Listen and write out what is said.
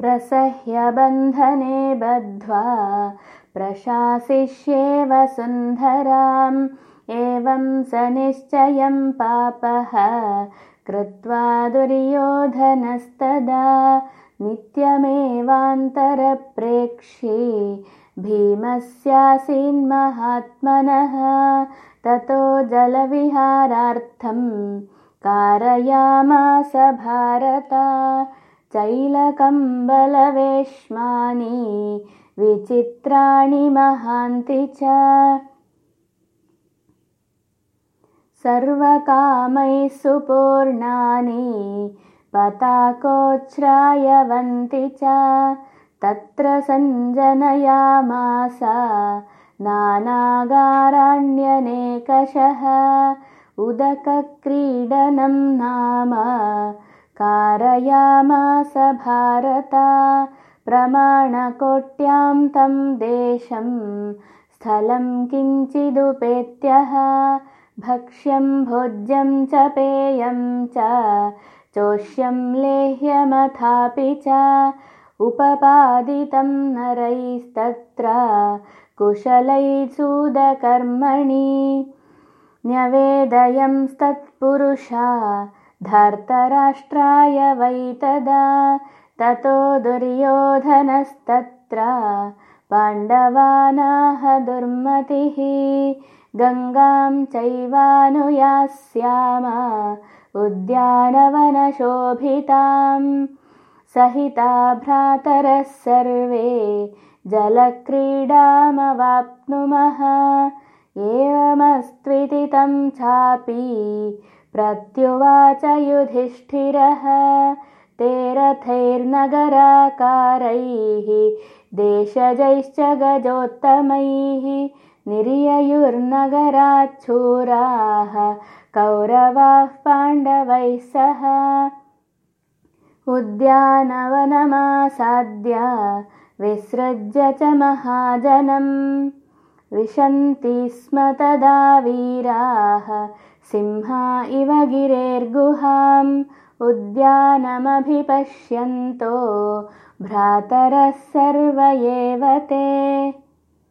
प्रसह्यबन्धने बद्ध्वा प्रशासिष्येव सुन्धराम्। एवं स निश्चयं पापः कृत्वा दुर्योधनस्तदा नित्यमेवान्तरप्रेक्षी भीमस्यासीन्महात्मनः ततो जलविहारार्थं कारयामास भारता चैलकम्बलवेश्मानि विचित्राणि महान्ति च। सर्वकामैः सुपूर्णानि पताकोच्छ्रायवन्ति च। तत्र सञ्जनयामास नानागाराण्यनेकषः उदकक्रीडनं नाम कारयामास भारता। प्रमाणकोट्यां तं देशं। स्थलं किञ्चिदुपेत्यः। भक्ष्यं भोज्यं च पेयं च। चोष्यं लेह्यमथापि च। उपपादितं नरैस्तत्र। कुशलैसूदकर्मणि न्यवेदयंस्तत्पुरुषा धर्तराष्ट्राय वै तदा ततो दुर्योधनस्तत्र पाण्डवानाह दुर्मतिः गङ्गां चैवानुयास्याम उद्यानवनशोभिताम् सहिता भ्रातरः सर्वे जलक्रीडामवाप्नुमः एवमस्त्विति तं चापि प्रत्युवाच युधिष्ठिरः ते रथैर्नगराकारैः देशजैश्च गजोत्तमैः निर्ययुर्नगराच्छूराः कौरवाः पाण्डवैः सह। उद्यानवनमासाद्य विसृज्य च महाजनम् विशन्ति स्म तदा वीराः। सिंहा इव गिरेर्गुहाम् उद्यानमभिपश्यन्तो। भ्रातरः सर्व एव ते